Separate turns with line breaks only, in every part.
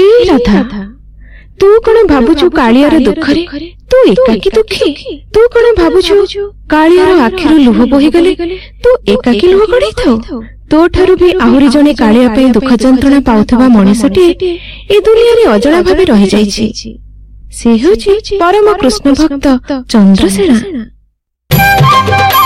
ଏ ରାଧା ତୁ କଣ ଭାବୁଛୁ କାଳିଆର ଦୁଃଖରେ ତୁ ଏକାକି ଦୁଃଖୀ ତୁ କଣ ଭାବୁଛୁ କାଳିଆର ଆଖିରୁ ଲୁହ ବୋହିଗଲେ ତୁ ଏକାକି ଲୁହ ଗଡ଼େଇଥାଉ ତୋଠାରୁ ବି ଆହୁରି ଜଣେ କାଳିଆ ପାଇଁ ଦୁଃଖ ଯନ୍ତ୍ରଣା ପାଉଥିବା ମଣିଷଟିଏ ଏ ଦୁନିଆରେ ଅଜଣା ଭାବେ ରହିଯାଇଛି ସେ ହେଉଛି ପରମ କୃଷ୍ଣ ଭକ୍ତ ଚନ୍ଦ୍ରସେଣା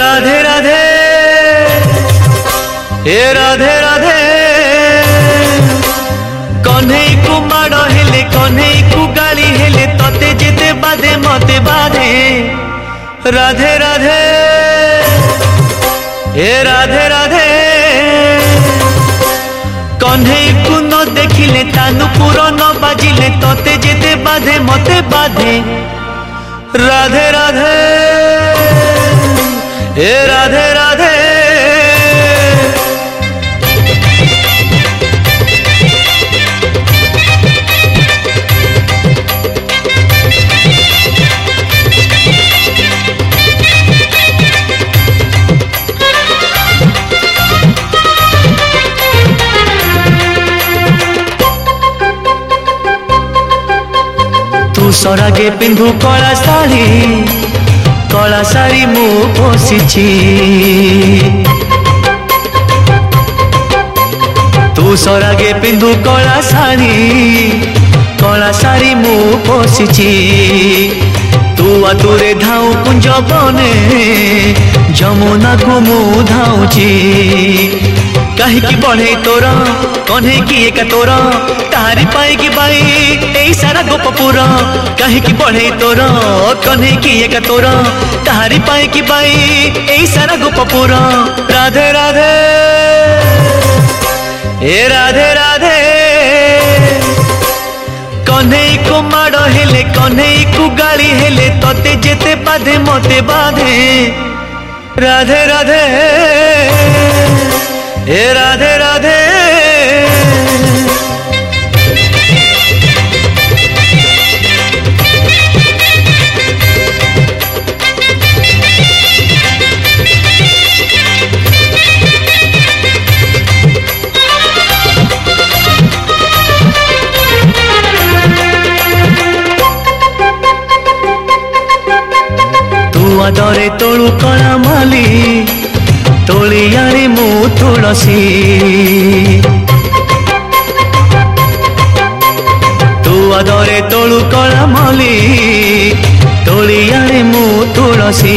রাধে রাধে হে রাধে রাধে কনেই কুমার হেলে কনেই কুগালি হেলে ততে যেতে বাধে মতে বাধে রাধে রাধে হে রাধে রাধে কনেই কুন দেখিলে তানু পুরন বাজিলে ততে যেতে বাধে মতে বাধে রাধে রাধে हे राधे राधे तू सरागे पिंधु कला साड़ी କଳା ଶାଢ଼ୀ ମୁଁ ପୋଷିଛି ତୁ ସରାଗେ ପିନ୍ଧୁ କଳା ଶାଢ଼ୀ କଳା ଶାଢ଼ୀ ମୁଁ ପୋଷିଛି ତୁ ଆତୁରେ ଧାଉ କୁଞ୍ଜ ବନେ ଯମୁନାକୁ ମୁଁ ଧାଉଛି कहे की बढ़े तोरा कन्हे की एक तोरा तारी की बाई ए सारा गोपपुर कहे की बढ़े तोरा कन्हे की एक तोरा तारी की बाई ए सारा गोपपुर राधे राधे ए राधे राधे कन्हे को माड़ हेले कन्हे को गाली हेले तते जेते बाधे मते बाधे राधे राधे हे राधे राधे ତୁ ଆଦରେ ତୋଳୁ କଳା ମାଲି ତୋଳିଆଣି ମୁଁ ତୁଳସୀ ତୁ ଆଦରେ ତୋଳୁ କଳାମଲି ତୋଳିଆଣି ମୁଁ ତୁଳସୀ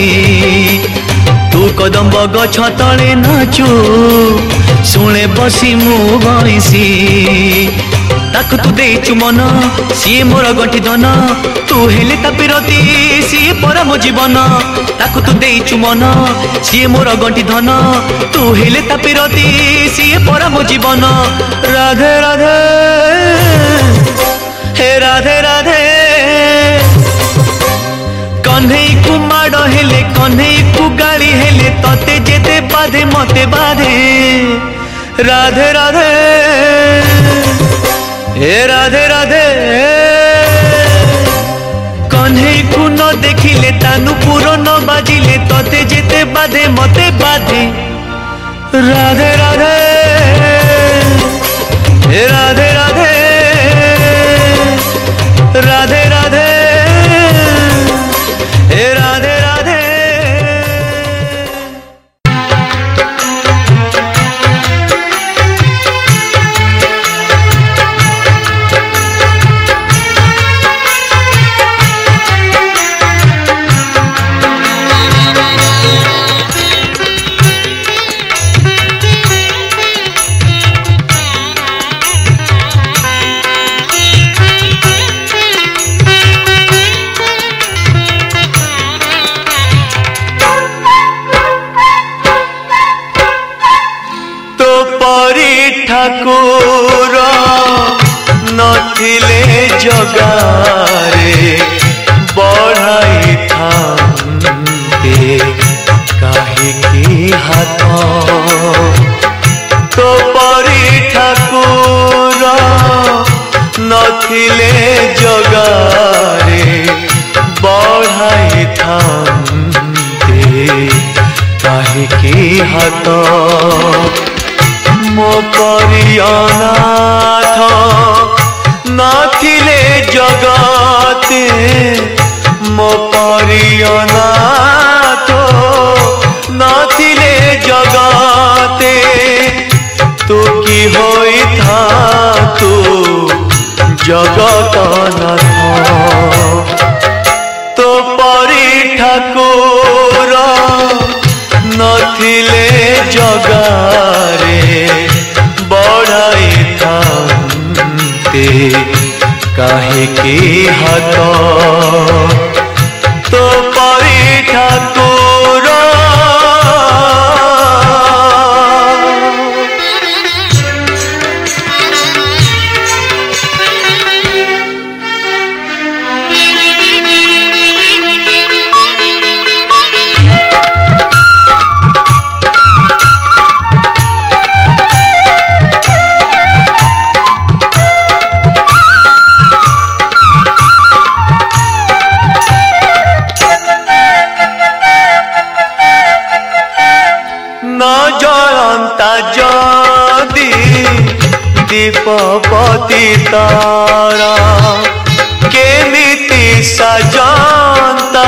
ତୁ କଦମ୍ବ ଗଛ ତଳେ ନାଚୁ ଶୁଣେ ବସି ମୁଁ ବଇଁଶୀ ताकु तु देचु मन सी मोर गंठि धन तू हेले ता पिरती सी परम जीवन ताकु तु देचु मन सी मोर गंठि धन तू हेले ता पिरती सी परम जीवन राधे राधे हे राधे राधे कन्हई कुमाड़ हेले कन्हई कुगाली हेले तते जेते बाधे मते बाधे राधे, राधे। হে রাধে রাধে কনহে কুন দেখিলে তানু পুরন বাজিলে ততে যেতে বাধে মতে বাধে রাধে রাধে হে রাধে রাধে রাধে রাধে न खिले से कहे के हाथ तो पति तारा केमी सजानता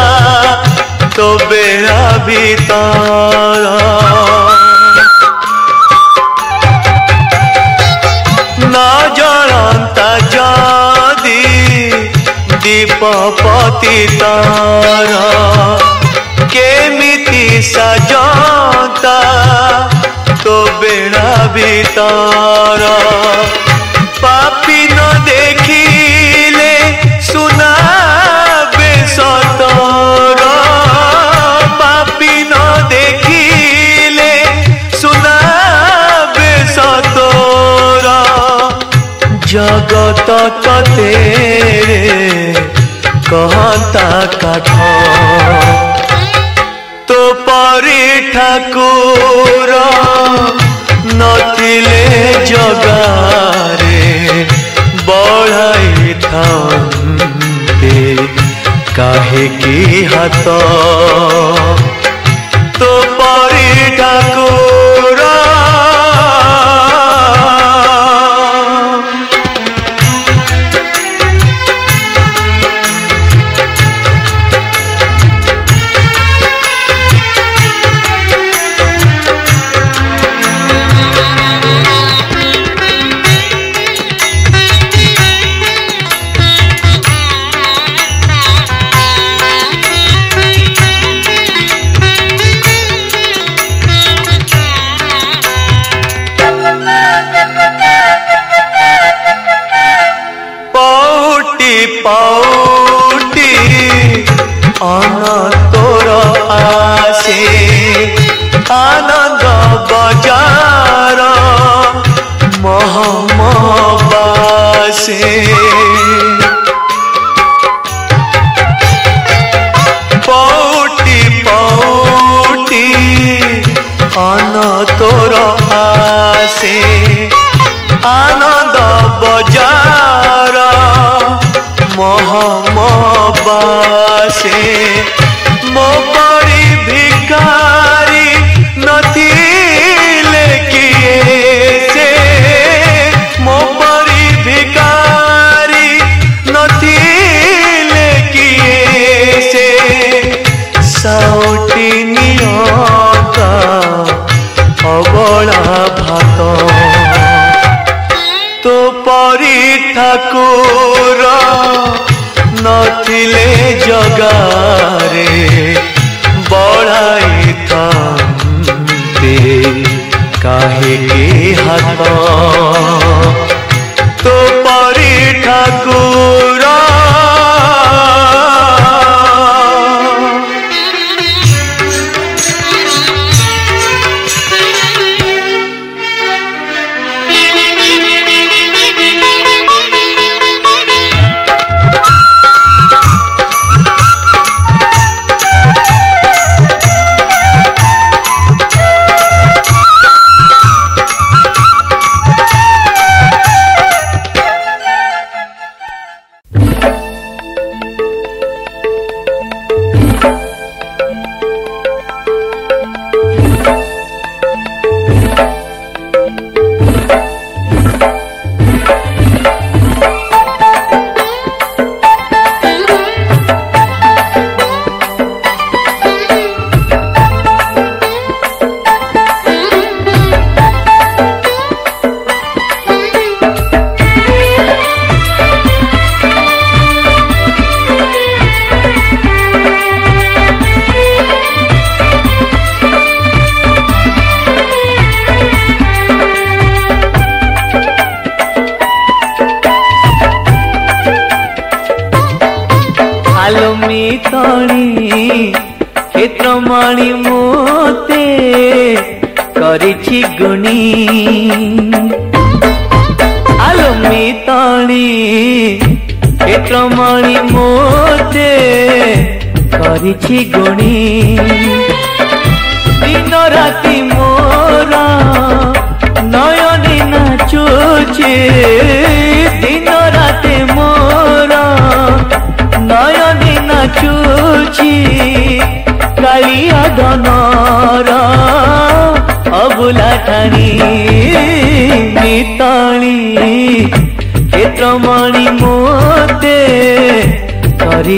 तो बेरा भी तारा ना जानता जादी दीपति तारा केमी सजानता তো বেড়াবি তার পাপি ন দেখিলে শোনাবে সতর পাপি ন দেখিলে শোনাবে সতর জগত কতে রে কহতা কাঠ ঠাকুর নথিলে জগারে বড়াই থাকে কাহিকি হাত তো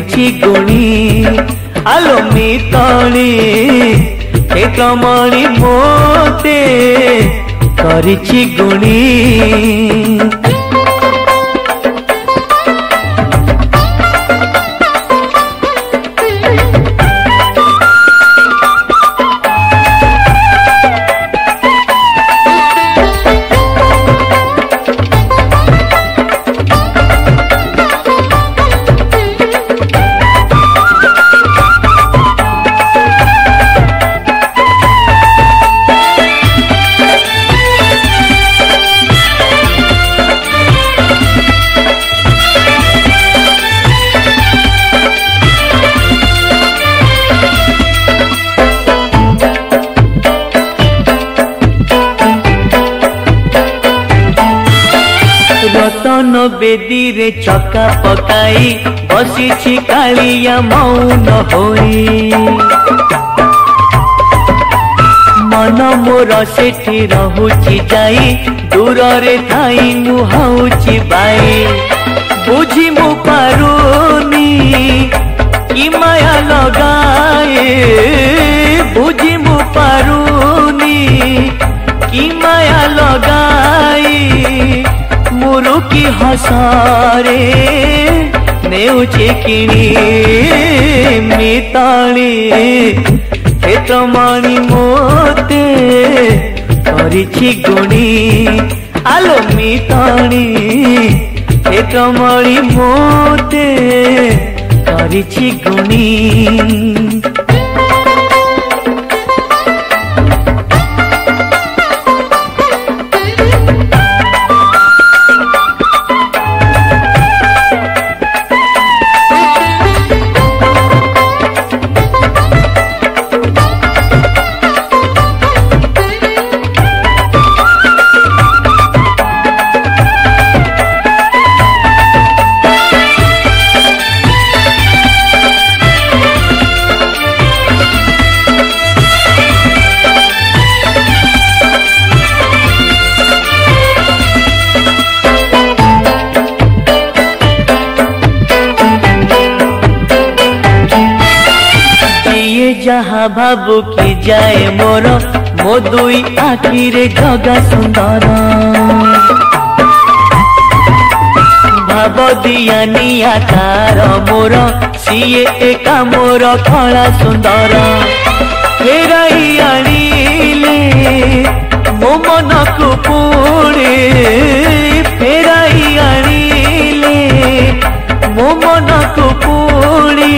করেছি গুণি আলমি তলি এ কমলি মোতে করেছি গুণী ରେ ଚକା ପକାଇ ବସିଛି କାଳିଆ ମୌନ ହୋଇ ମନ ମୋର ସେଠି ରହୁଛି ଯାଇ ଦୂରରେ ଥାଇ ମୁଁ ହଉଛି ବାଇ ବୁଝି ମୁଁ ପାରୁନି କି ଲଗାଏ ବୁଝି ମୁଁ ପାରୁ ହସରେ ନେଉଛି କିଣି ମିତାଳି କ୍ଷେତ୍ରମାଣି ମୋତେ କରିଛି ଗୁଣି ଆଲୋ ମିତାଣି କ୍ଷେତ୍ରମାଣି ମୋତେ କରିଛି ଗୁଣି ଭାବୁକି ଯାଏ ମୋର ମୋ ଦୁଇ ଆଖିରେ ଜଗା ସୁନ୍ଦର ଭାବ ଦିଆ ନିଆ ତାର ମୋର ସିଏ ଏକା ମୋର ଖଳା ସୁନ୍ଦର ଫେରାଇ ଆଣିଲେ ମୋ ମନକୁ ପୁଣି ଫେରାଇ ଆଣିଲେ ମୋ ମନକୁ ପୁଣି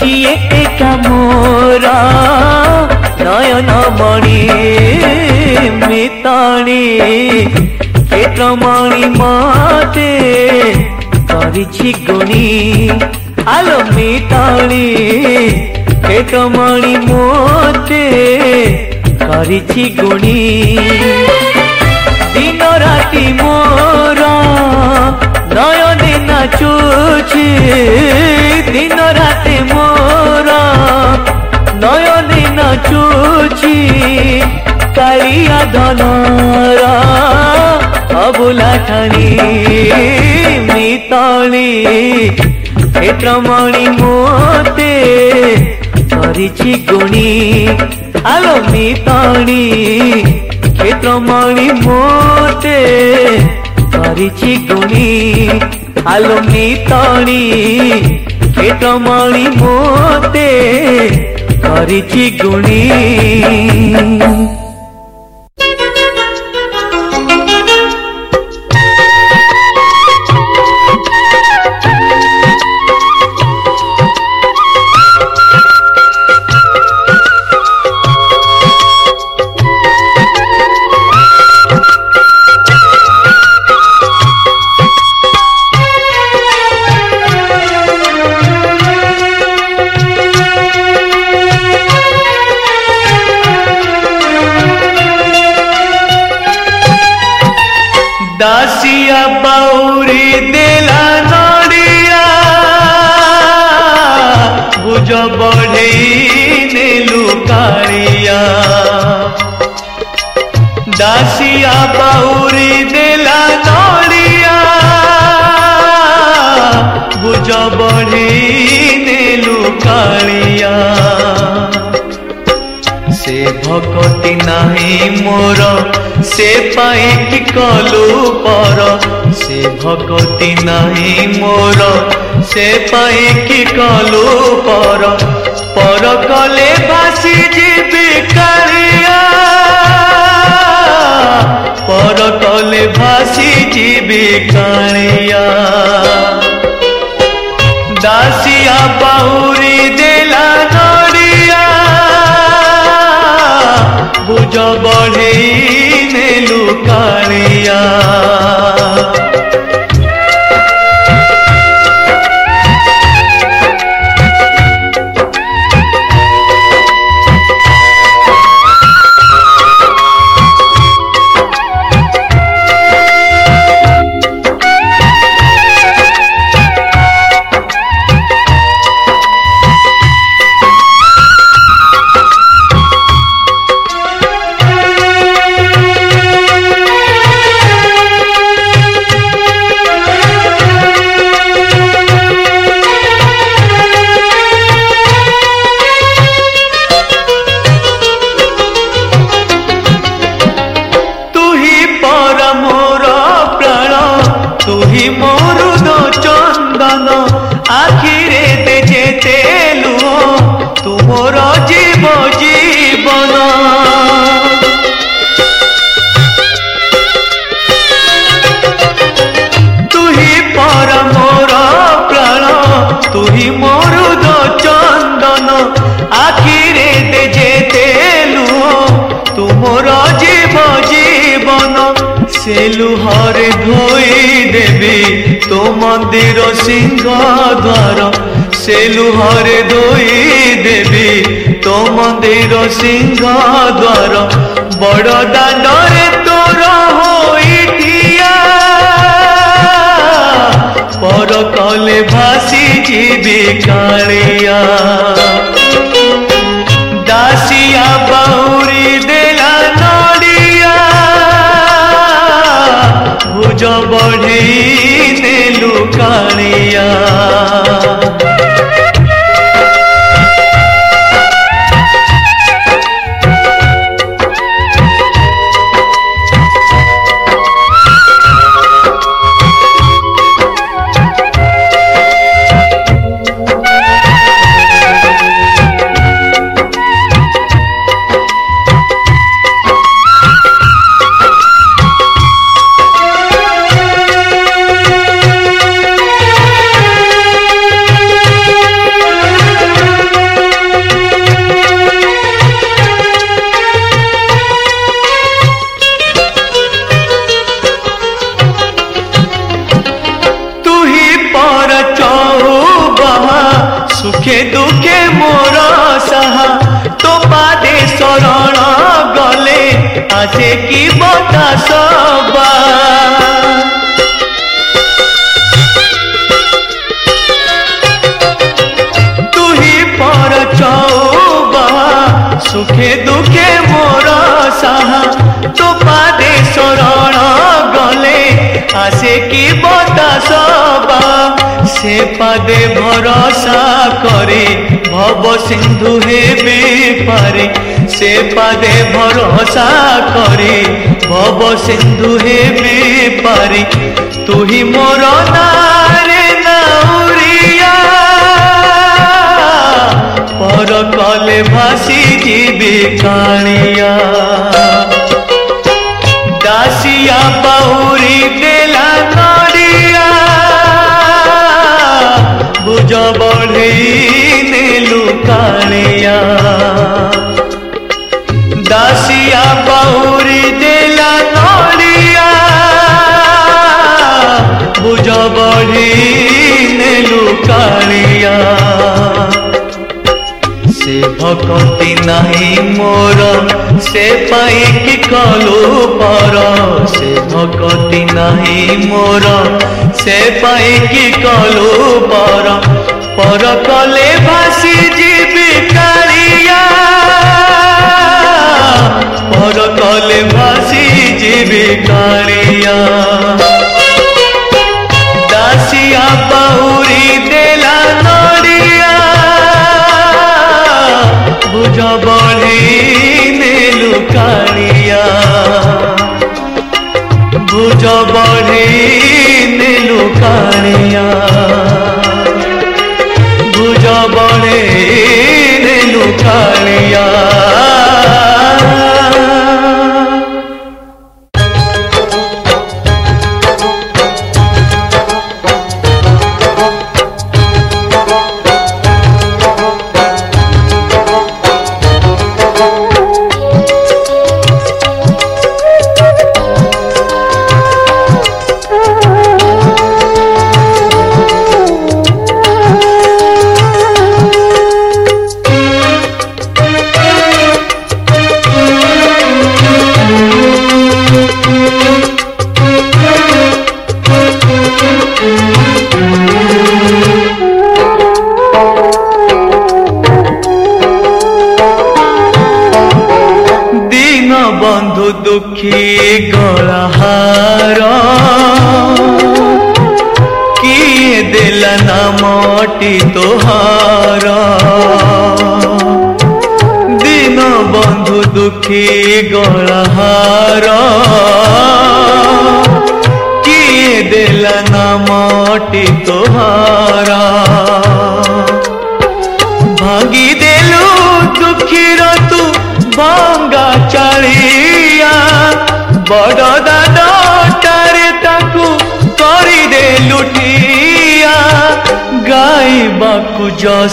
ସିଏ এটা মোর নয়ন মণি মিতাণী কেতমণি মতে କରିଛି ଗୁଣି ଆଲୋ ମିତାଳି କେଟମଣି ମୋତେ କରିଛି ଗୁଣି ଦିନ ରାତି ମୋ নাচুছি দিন রাতে মোর নয়নে নাচুছি কালিয়া ধনর অবুলা ঠানি মিতলি ক্ষেত্রমণি মোতে ধরিছি গুণী আলো মিতলি ক্ষেত্রমণি মোতে ଧରିଛି ଗୁଣି ଆଲୁମି ତଣି ପେଟ ମଳି ମୋତେ ଧରିଛି ଗୁଣି কলু পর সে ভকতি নাই মোর সে পাই কি কলু পর পর কলে ভাসি যাবি কালিয়া পর কলে ভাসি যাবি কালিয়া দাসিয়া বাহুরি দেলা নড়িয়া বুঝ বড়েই कालिया মন্দির সিংহ দ্বার সে লুহরে দই দেবী তো মন্দির সিংহ দ্বার বড় দাণ্ডরে তোর হইটিয়া পর কলে ভাসি যাবি কালিয়া দাসিয়া বাউরি দেলা নড়িয়া ভুজ বড়েই कालिया আসে কি বতাস সে পাদে ভরসা করে ভব সিন্ধু হেবে পারে সে পাদে ভরসা করে ভব সিন্ধু হেবে পারে তুহি মোর নারে নাউরিয়া পর কলে ভাসি যাবে কাণিয়া আসিয়া বাউরি দেলা নড়িয়া বুঝ বড়ে লুকানিয়া ভকতি নাহি মোর সে পাইকি কলু পর সে ভকতি নাহি মোর সে পাইকি কলু পর পর কলে ভাসি যিবি কালিয়া পর কলে ভাসি যিবি কালিয়া भुजबली ने लुकारिया भुजबली ने लुकारिया भुजबली ने लुकारिया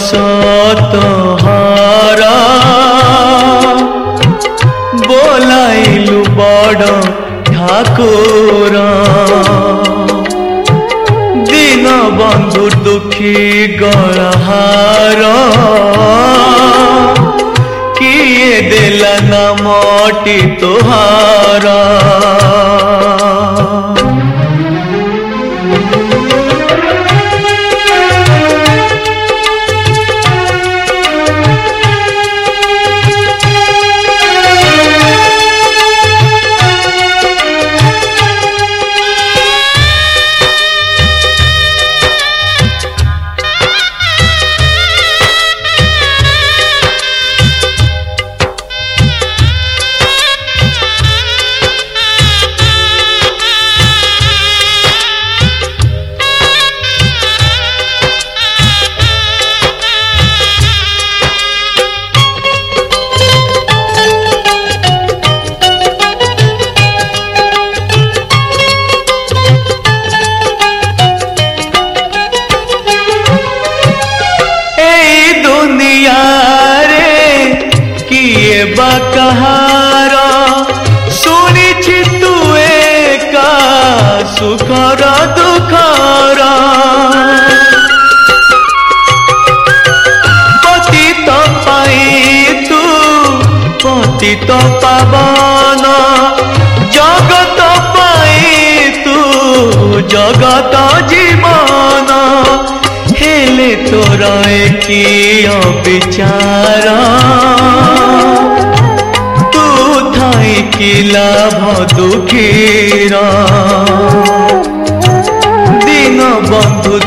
সত হারা বলাইলু বড় ঠাকুর দিন বন্ধু দুঃখী গড়হার কিয়ে দেলা নামটি তোহারা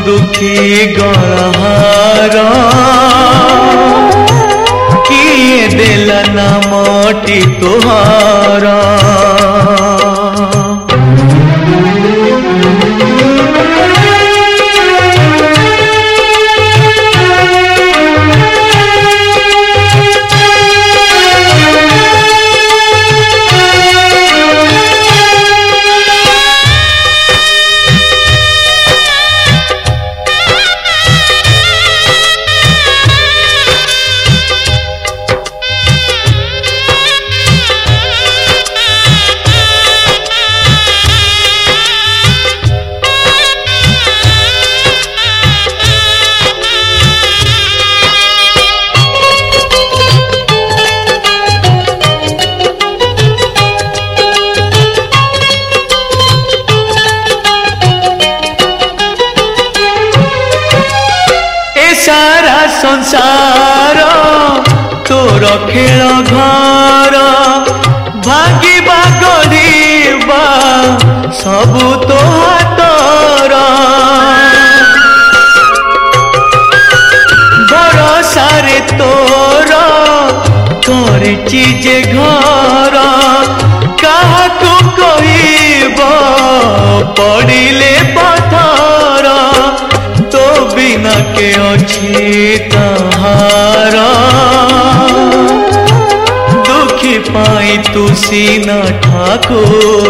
दुखी गणहारा किए दिल न मोटी तुहारा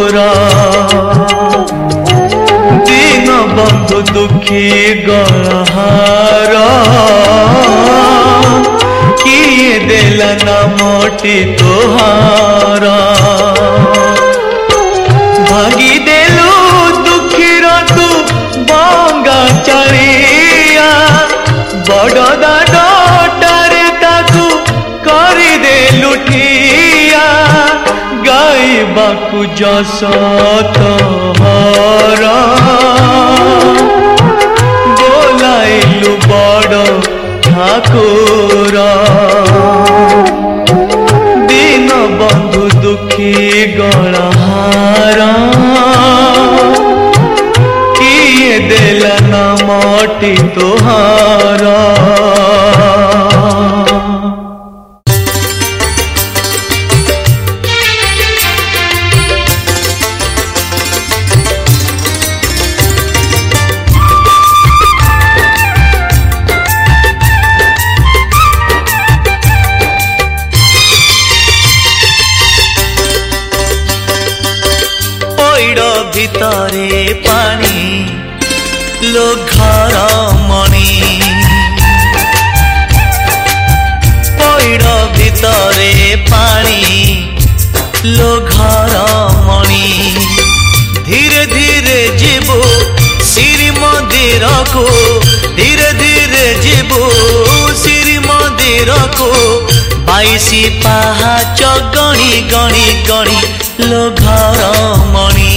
তোরা দীন বন্ধু দুঃখী গণহারা কিয়ে দেলা নামটি তোহারা बाकु जस तहारा बोलाइलु बड़ ठाकुर दिन बंधु दुखी गणहारा किए देला नामटी तोहारा ପାହାଚ ଗଣି ଗଣି ଗଣି ଲୋ ଘର ମଣି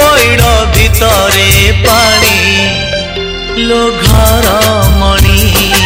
ପଇଡ଼ ଭିତରେ ପାଣି ଲୋ ଘର ମଣି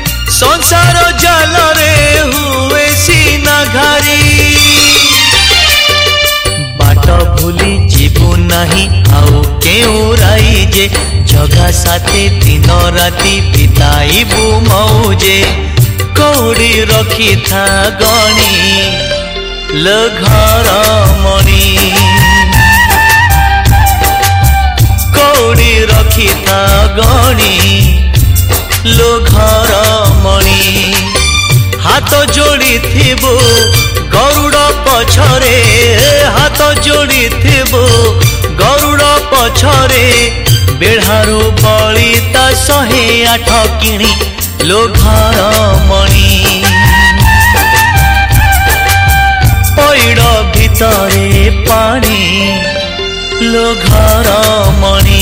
সংসার জালরে হুয়ে সিনা ঘারি বাট ভুলি যিবু নাহি আউ কেউ রাই যে জগা সাথে দিন রাতি বিতাইবু মৌজে কৌড়ি রখি থা গণি লো ঘর মণি কৌড়ি রখি থা গণি লো ঘর ମଣି ହାତ ଯୋଡ଼ିଥିବୁ ଗରୁଡ଼ ପଛରେ ହାତ ଯୋଡ଼ିଥିବୁ ଗରୁଡ଼ ପଛରେ ବେଢ଼ାରୁ ବଳି ତା ଶହେ ଆଠ କିଣି ଲୋ ଘର ମଣି ପଇଡ଼ ଭିତରେ ପାଣି ଲୋ ଘର ମଣି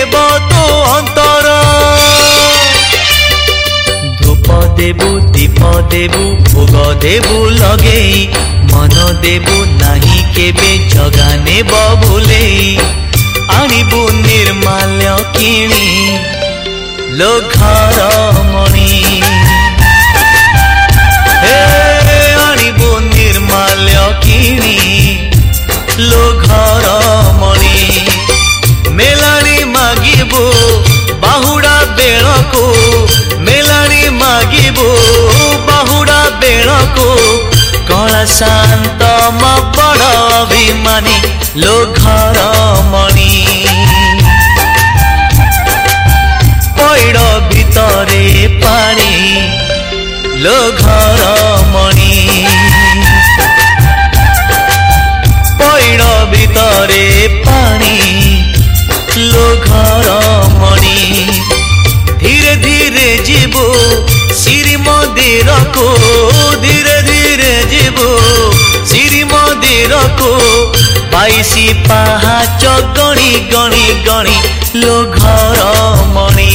দেব তো অন্তর ধূপ দেবু দীপ দেবু ভোগ দেবু লগেই মন দেবু নাহি কেবে জগা নেব ভুলেই আনিবু নির্মাল্য কিনি লো মণি আনিবু নির্মাল্য কিনি লো শান্ত মো বড় অভিমানী লোঘর মণি পৈড ভিতরে পানি লোঘর মণি পৈড ভিতরে পানি লোঘর মণি ধীরে ধীরে যাব শ্রীমন্দিরকু ধীরে ফিরে যাব ଶ୍ରୀମନ୍ଦିରକୁ ବାଇଶି ପାହାଚ ଗଣି ଗଣି ଗଣି ଲୋ ଘର ମଣି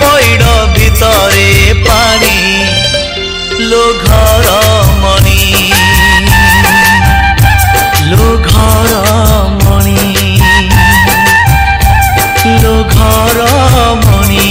ପଇଡ଼ ଭିତରେ ପାଣି ଲୋ ଘର ମଣି ଲୋ ଘର ମଣି ଲୋ ଘର ମଣି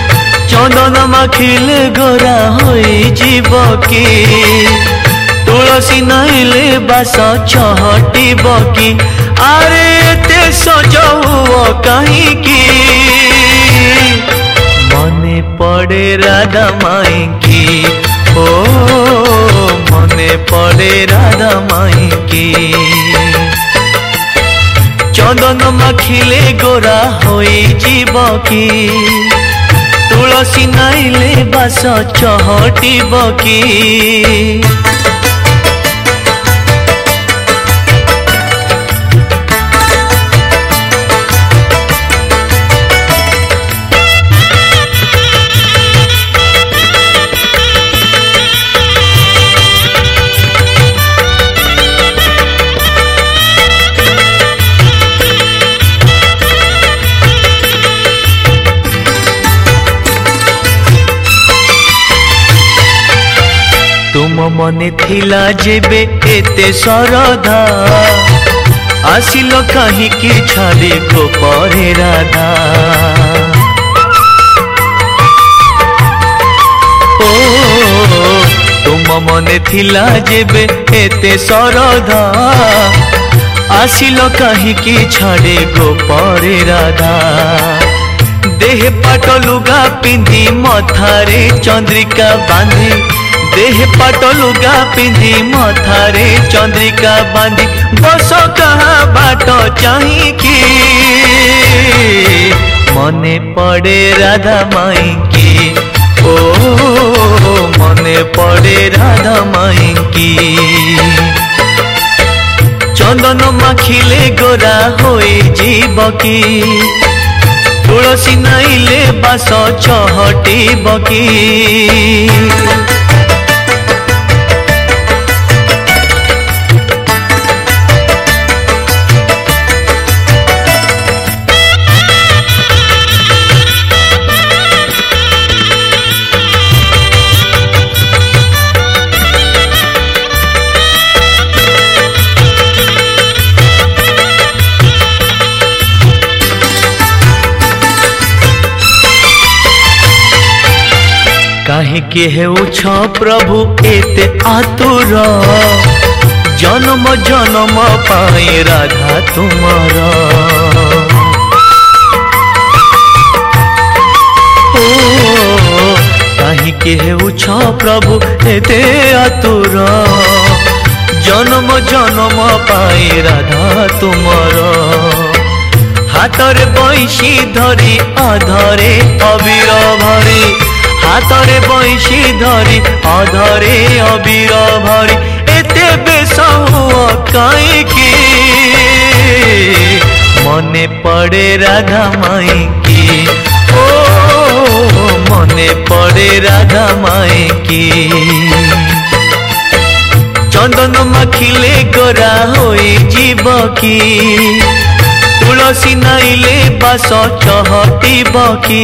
চন্দন মাখিলে গোরা হয়ে যাব কি তুলসী নাইলে বাস ছহটিব কি আরে এতে সজও কাহিকি মনে পড়ে রাধা মাইকি ও মনে পড়ে রাধা মাইকি চন্দন মাখিলে গোরা হয়ে যাব কি তুলসী নাইলে বাস চহটিব কি मने थिला जेबे एते सरधा आसिलो कहि कि छाडे को परे राधा ओ, तुम मने थिला जेबे एते सरधा आसिलो कहि कि छाडे को परे राधा देह पाटो लुगा पिंदी मथारे चंद्रिका बांधी দেহে পাটলুগা পিঁধি মথারে চন্দ্রিকা বাঁধি বস কাহা বাট চাহিকি মনে পড়ে রাধা মাইকি ও মনে পড়ে রাধা মাইকি চন্দন মাখিলে গোরা হয়ে যাব কি তুলসী নাইলে বাস ছহটিব কি के हेउ छ प्रभु एते आतुर जन्म जन्म पाए राधा तुम्हारा ओ कहीं के हेउ प्रभु एते आतुर जन्म जन्म पाए राधा तुम्हारा हाथर बैसी धरी आधारे अबिर भरी হাতরে বৈশি ধরি অধরে অবির ভরি এতে বেশ কাইকি মনে পড়ে রাধা মাইকি ও মনে পড়ে রাধা মাইকি চন্দন মাখিলে গোরা হয়ে যাব কি তুলসী নাইলে বাস চহটিব কি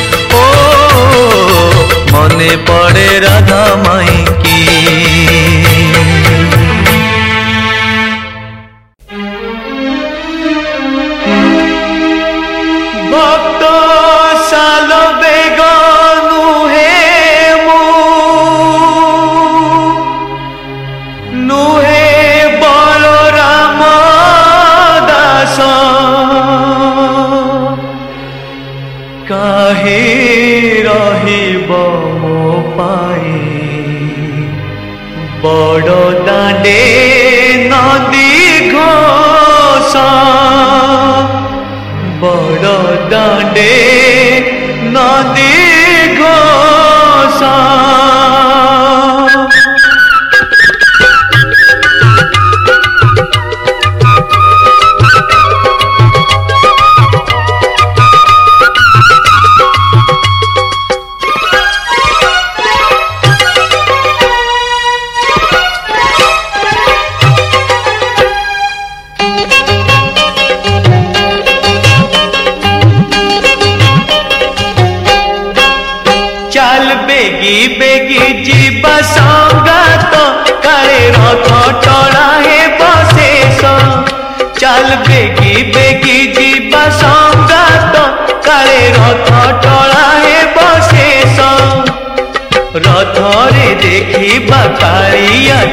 মনে পড়ে রাধা মাইকে দে নদী ঘোষা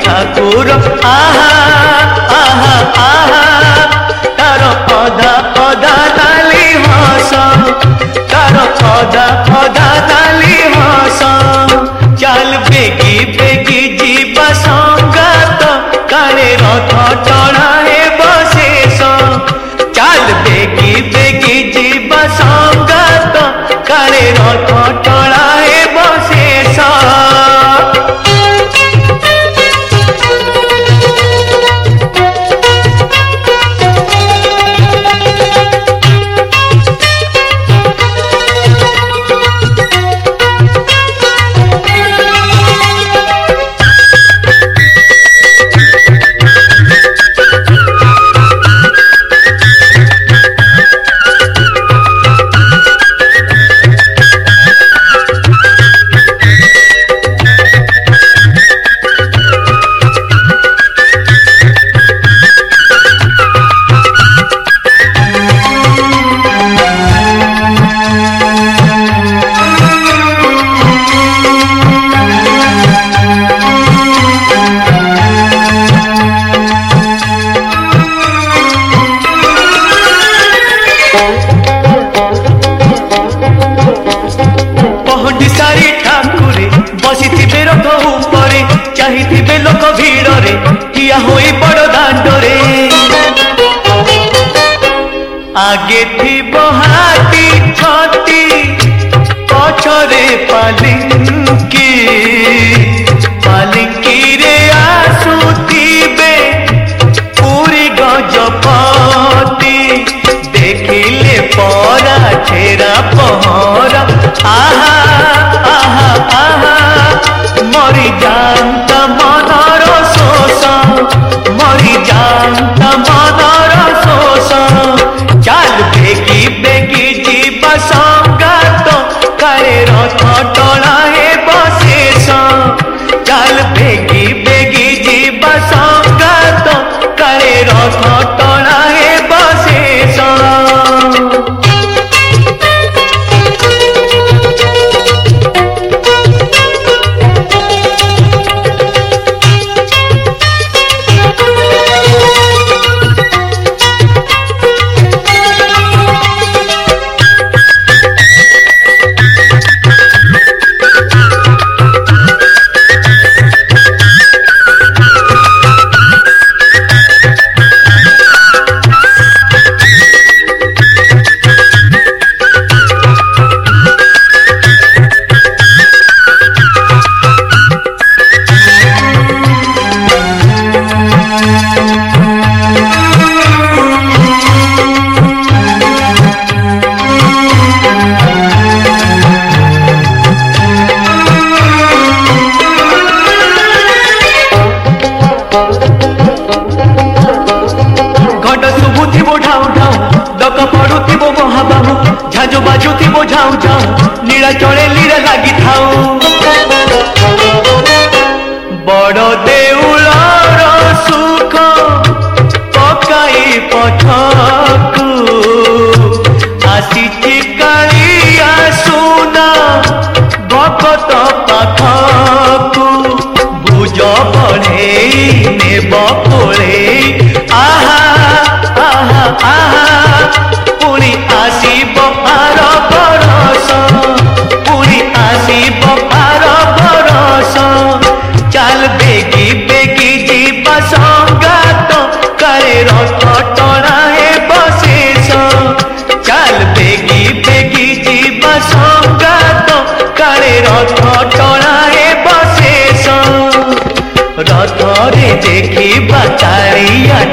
Thakur I'm not afraid.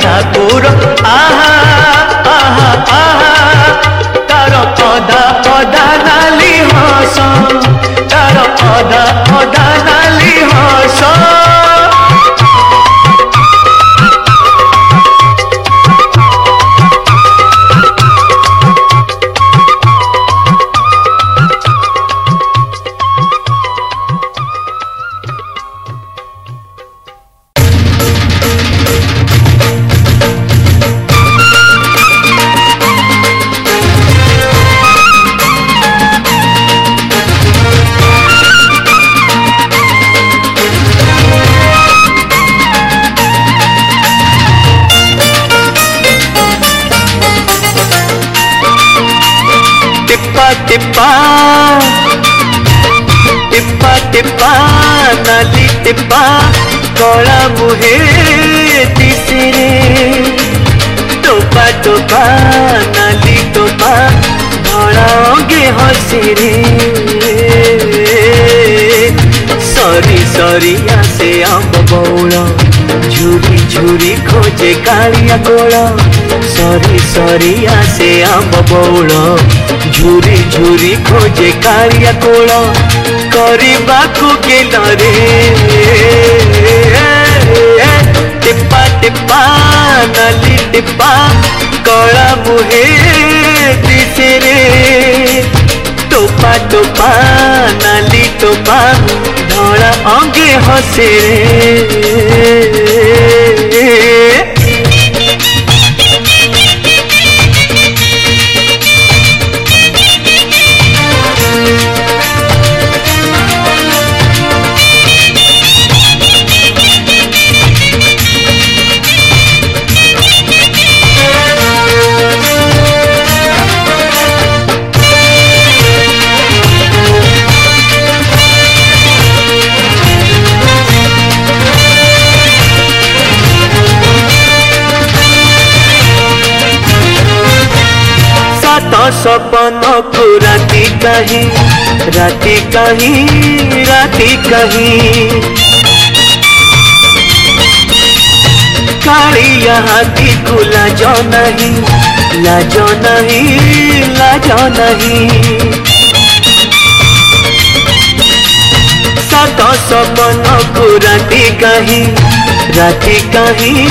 Thakur are पदा पदा नाली हस तार पदा पदा नाली बौल झुरी झुरी खोजे कारिया कोल करने टिप्पा टिप्पा नाली टिप्पा कला मुहे दिशे टोपा टोपा नाली टोपा धड़ा अंगे हसेरे कहीं राती कहीं राती कहीं काली यहाँ की खुला जो नहीं लाजो नहीं लाजो नहीं सातो सपन को राती कहीं राती कहीं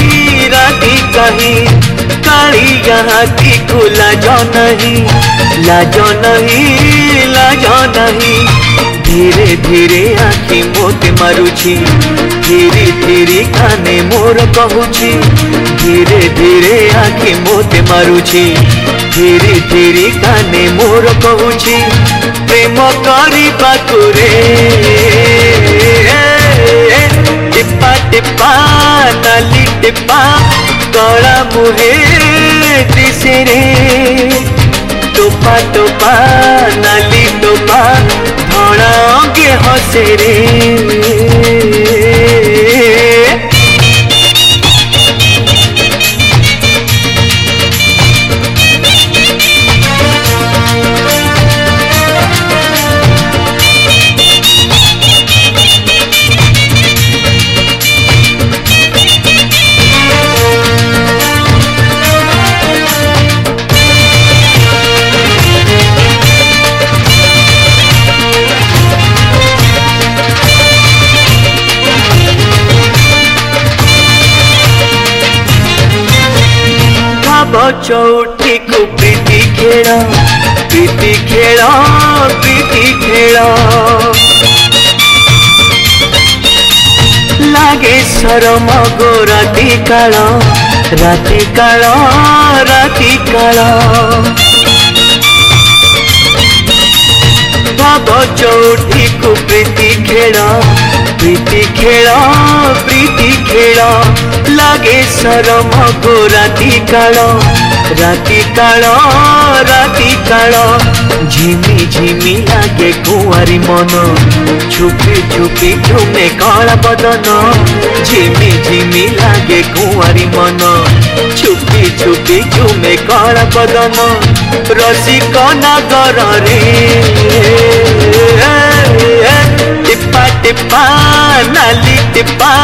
राती कहीं साड़ी यहाँ की को लाजो नहीं लाजो नहीं लाजो नहीं धीरे धीरे आखि मोते मारुची धीरे धीरे काने मोर कहूची धीरे धीरे आखि मोते मारुची धीरे धीरे काने मोर कहूची प्रेम करी पाकुरे टिपा टिपा नाली टिपा कड़ा मुहे कैसे रे टोपा टोपा नाली टोपा धणाओगे के रे चौठी को प्रीति खेल प्रीति खेल प्रीति खेल लागे मगो राति काल राति काल राति काल चौठी को प्रीति खेल प्रीति खेल प्रीति हेल लगे शरम को राति काल राति काल राति काल झिमि झिमि लगे कुआरी मन छुपी छुपी झुमे कला बदन झिमि झिमी लगे कुआरी मन छुपी छुपी झुमे कला बदन रसिक नगर रे टिप्पा टिप्पा नाली टिप्पा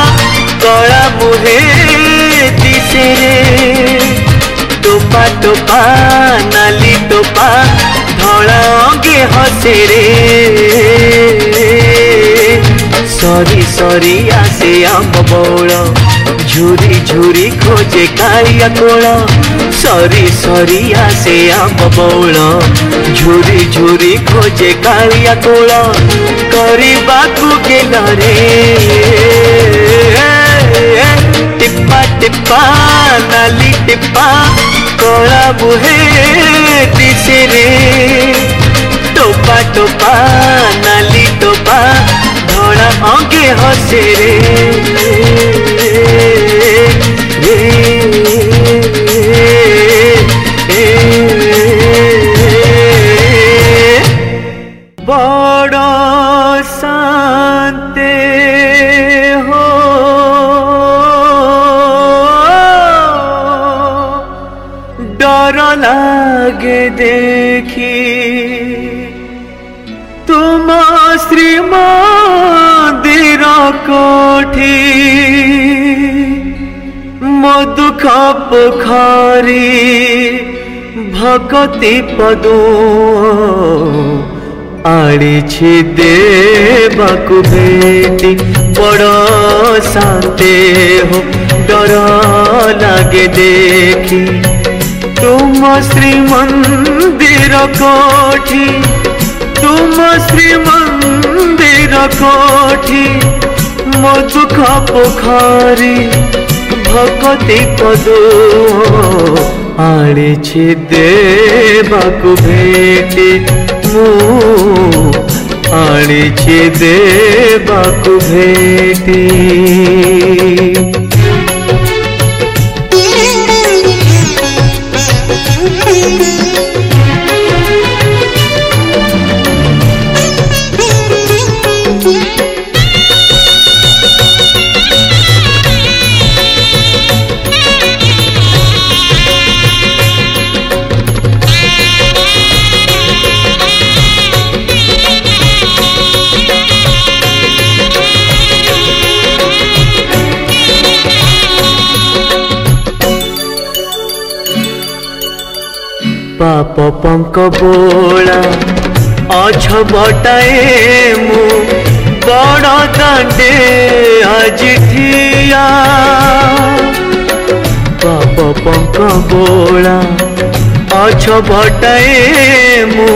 कला मुहे दिशे टोपा टोपा नाली टोपा धला अंगे हसे रे सरी सरी आसे आम बौल झुरी झुरी खोजे खाइया कोल सरी सरी आसे आम बौल झुरी झुरी खोजे खाइया कोल करवाकू के नरे टिप्पा टिप्पा नाली टिप्पा कोड़ा बुहे तीसरे टोपा टोपा नाली टोपा धोड़ा आगे हसे पोखारी भगति पदो आड़ी देवकुटी बड़ शांति हो डर लगे देखी तुम श्री मंदिर कठी तुम श्री मंदिर कठी मधुख पोखारी भगति पद आणी देवा भेटी मु आणी देवा भेटी बापंक अछ बटाए मु बड़ कांडे आज थिया बापंक बोला अछ बटाए मु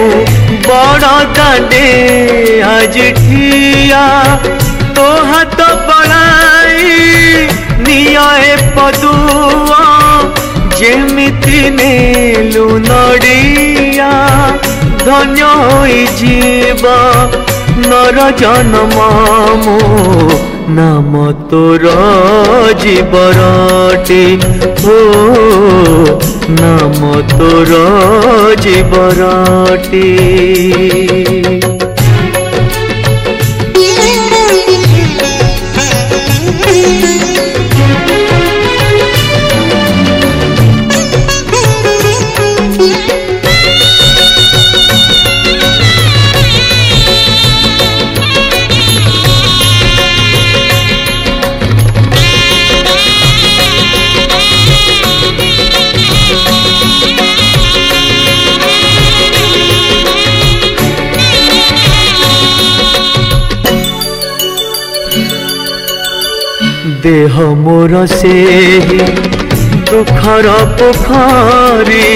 बड़ कांडे आज थिया तो हाथ पड़ाई निया पदू ଯେମିତି ନେଲୁ ନଡ଼ିଆ ଧନ୍ୟ ହୋଇଯିବ ନର ଜନ୍ମ ମୋ ନାମ ତୋର ଜୀବରଟି ଓ ନାମ ତୋର ଜୀବରଟି देह मोर से दुखर पोखरी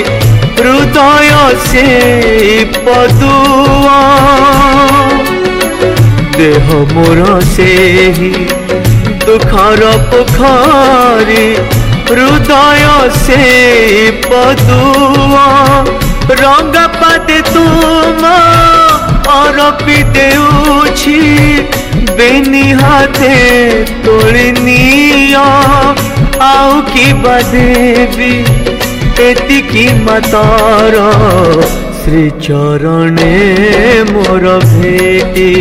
हृदय से पदुआ देह मोर से ही दुखर पोखरी हृदय से पदुआ रंग पाते तुम তরপি দেউছি বেনি হাতে তোড়ে নিয় আউ কি বাদেবি এতিকি মাতার শ্রী চরণে মোর ভেটি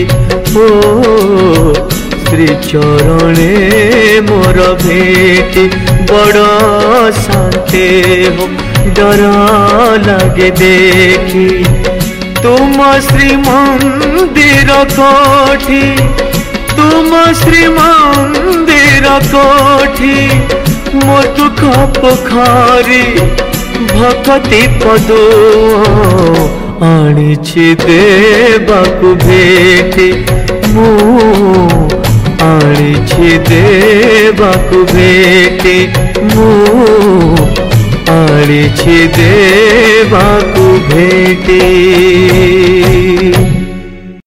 ও শ্রী চরণে মোর ভেটি বড় শান্তে ডর লাগে দেখি তুম শ্রীমন্দির কোঠি তুম শ্রীমন্দির কোঠি মো দুঃখ পোখারি ভকতি পদ আনিছি দেবাকু ভেটি মু আনিছি দেবাকু ভেটি মু पाणि देवा भेटे